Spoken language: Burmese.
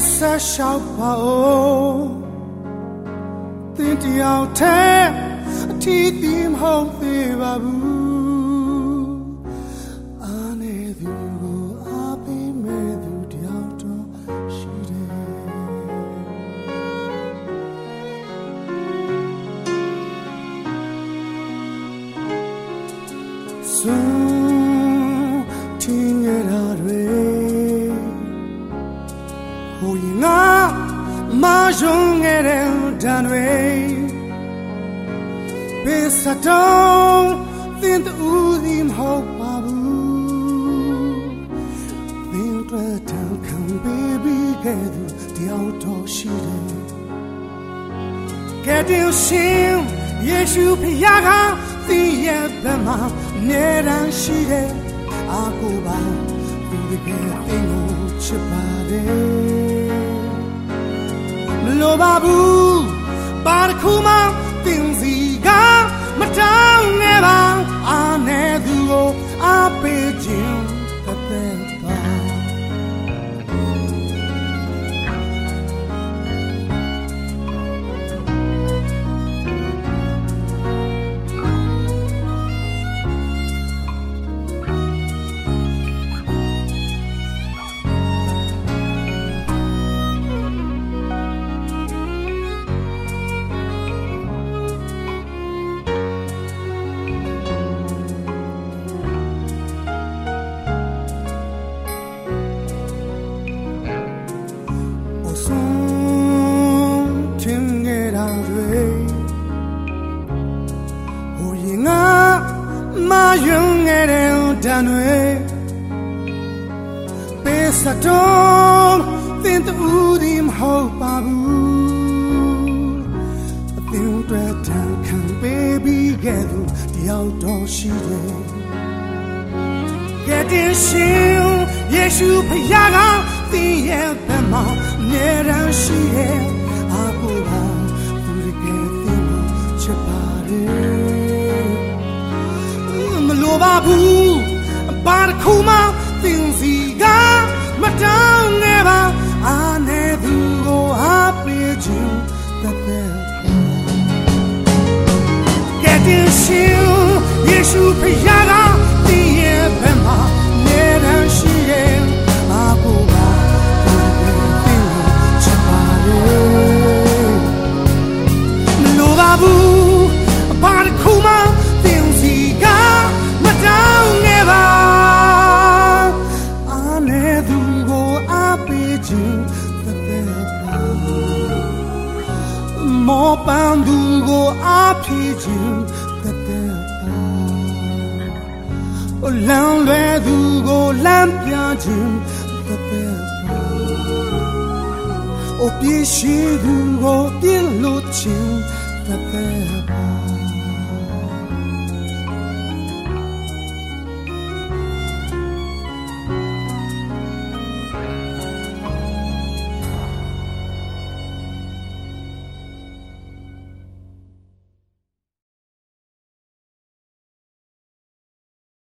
စ်ဆက်လျှောက်ပါဦးသင်တယောက်တည်းအထီးသီးမဟုတ် မယုံခဲ့တဲ့တန်တွေဘေးစတောင်းသင်တူဒီမဟုတ်ပါဘူးသင်တို့တန်ခံ baby ကဲသူတယောက်တော့ရှိတယ်ကဲတင်ရှင်ယေရှုဖခင်ကသင်ရဲ့ဘက်မှာနေရန်ရှိတယ်အာကိုပါသူတကယ်သင်ကိုချစ်ပါတယ် လိုပါဘူးပါတခုမှတင်စီကမတောင်းနဲ့ပါအာနေသူကိုအားပေးခြင်းတဲ့ယွန်း ငယ်တဲ့တန်တွေပေးစတော့သင်တူဒီမဟုတ်ပါဘူးအသင်တို့တန်ခံ baby ကဲသူတယောက်တော့ရှိတယ်ကဲတင်ရှင်ယေရှုဖခင်ကသင်ရဲ့ဘက်မှာနေရန်ရှိရဲ့အ လိုပါဘူးဘာတစ်ခုမှသင်စီကမတောင်းနဲ့ပါအာနေသူကိုအားပေးခြင်းတသက်ကဲတင်ရှင်ယေရှုဖခင် မောပန်းသူကိုအားဖြည့်ခြင်းတဲ့ပါလမ်းလွယ်သူကိုလမ်းပြခြင်းတဲ့ပါအိုပြည့်ရှိသူကိုပြည့်လို့ခြင်းတဲ့ပါ